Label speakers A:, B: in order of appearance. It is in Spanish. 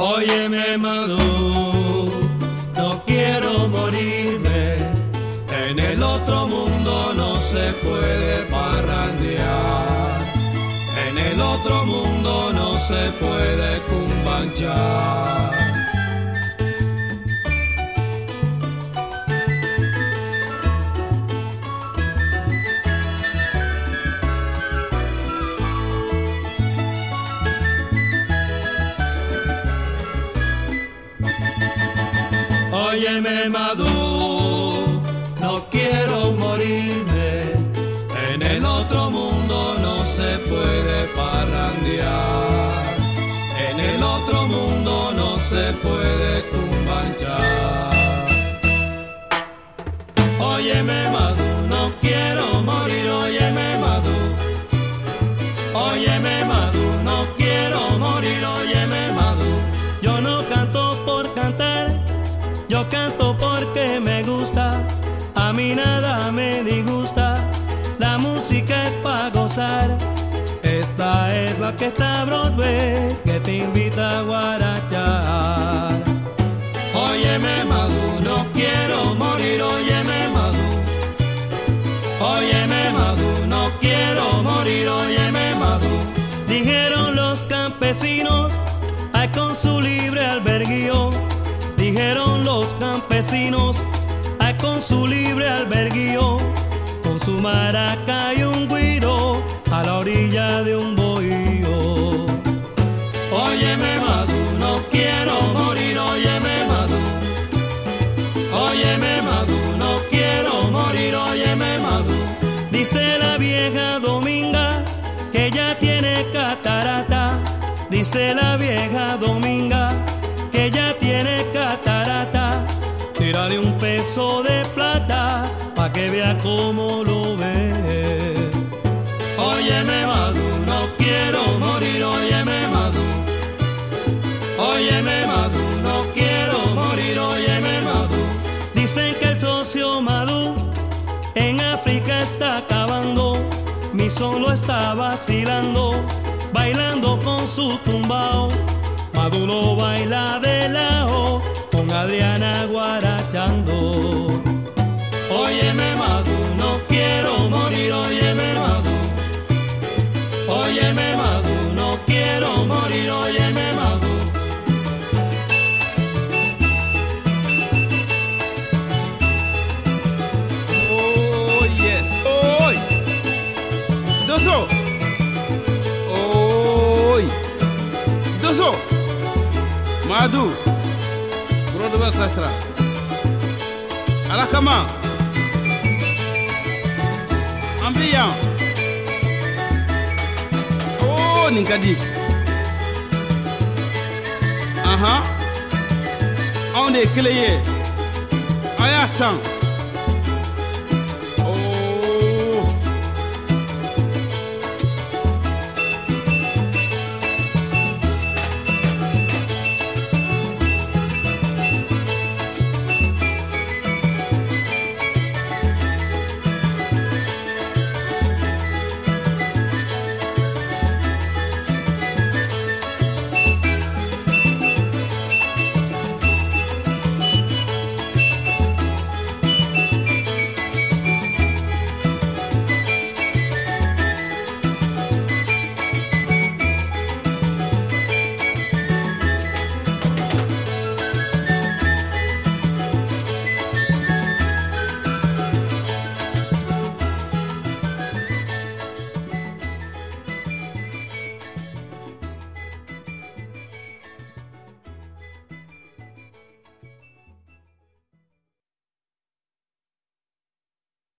A: Óyeme Madu, no quiero morirme. En el otro mundo no se puede parrandear. En el otro mundo no se puede cumbanchar. Óyeme Madu, no quiero morirme. En el otro mundo no se puede parrandear. En el otro mundo no se puede cumbanchar. Óyeme Madu, nada me disgusta, la música es para gozar. Esta es la que está Broadway, que te invita a guarachar. Óyeme Madu, no quiero morir, óyeme Madu. Óyeme Madu, no quiero morir, óyeme Madu. Dijeron los campesinos, ay con su libre alberguío dijeron los campesinos, su libre alberguío, con su maraca y un guiro a la orilla de un bohío. Óyeme Madu, no quiero morir, óyeme Madu. Óyeme Madu, no quiero morir, óyeme Madu. Dice la vieja Dominga que ya tiene catarata. Dice la vieja Dominga que ya tiene catarata. Tírale un peso de vea cómo lo ve. Óyeme Madu, no quiero morir, óyeme Madu. Óyeme Madu, no quiero morir, óyeme Madu. Dicen que el socio Madu en África está acabando. Mi solo está vacilando, bailando con su tumbao. Maduro baila de lado con Adriana guarachando. madu
B: brodo bɛ kasira ala kama an bi yan o nin ka di ahan anw de ye kelen ye a y'a san